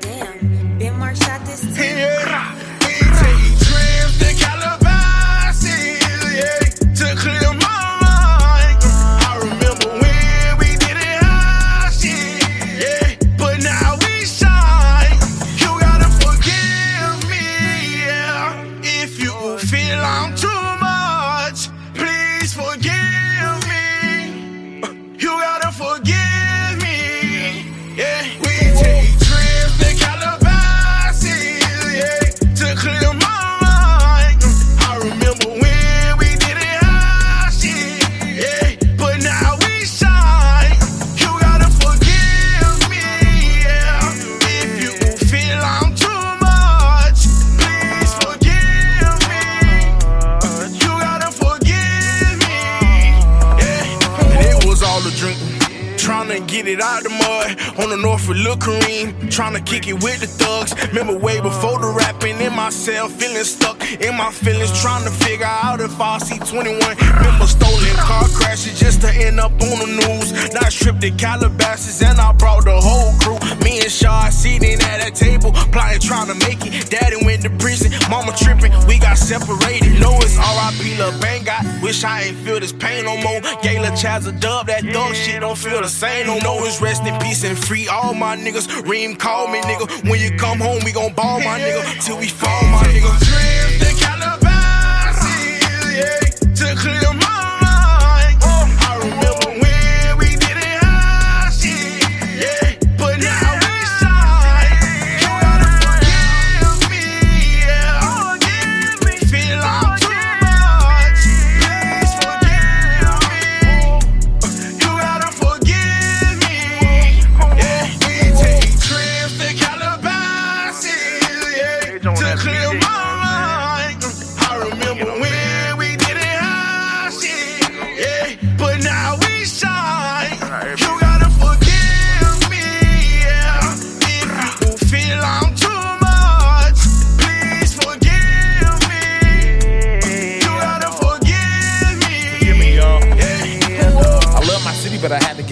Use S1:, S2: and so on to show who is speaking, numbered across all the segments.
S1: Damn, Ben Mark shot this
S2: take trips to Calabasas, yeah, to clear my mind. I remember when we did it yeah, but now we shine. You gotta forgive me, yeah, if you feel I'm too all a drink. Tryna get it out the mud on the North with Lil Kareem. Tryna kick it with the thugs. Remember way before the rapping in myself, feeling stuck in my feelings. Tryna figure out if I see 21. Remember stolen car crashes just to end up on the news. Now stripped the Calabasas and I brought the whole crew. Me and Shaw sitting at a table, plotting trying to make it. Daddy went to prison, mama tripping, we got separated. It's R.I.P. Lil Bang got. Wish I ain't feel this pain no more. Gayla Chaz a dub, that thug shit don't feel the same no more. It's rest in peace and free all my niggas. Reem call me nigga. When you come home, we gon' ball my nigga till we fall my nigga. To clear my mind. I remember when we did it high shit, yeah, but now we shine. You gotta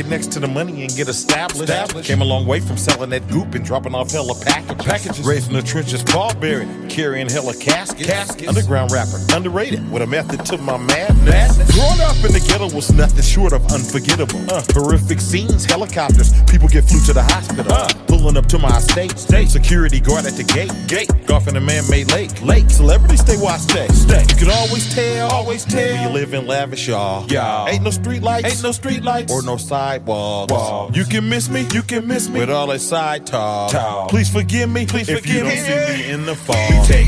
S3: get next to the money and get established. Came a long way from selling that goop and dropping off hella packages. packages. Raised in the trenches, Paul buried, carrying hella caskets. caskets. Underground rapper, underrated, with a method to my madness. Growing up in the ghetto was nothing short of unforgettable. Uh, horrific scenes, helicopters, people get flew to the hospital. Uh, up to my estate, state. Security guard at the gate, gate. Golf in a man-made lake, lake. Celebrity stay where I stay, stay. You can always tell, always tell. You live in lavish, y'all.
S4: Y'all.
S3: Ain't no street lights,
S4: Ain't no street lights.
S3: or no sidewalks.
S4: Walls.
S3: You can miss me, you can miss me with all that side talk.
S4: Talk.
S3: Please forgive me, please
S4: If
S3: forgive
S4: you
S3: me.
S4: don't
S3: see me in the fall.
S2: We take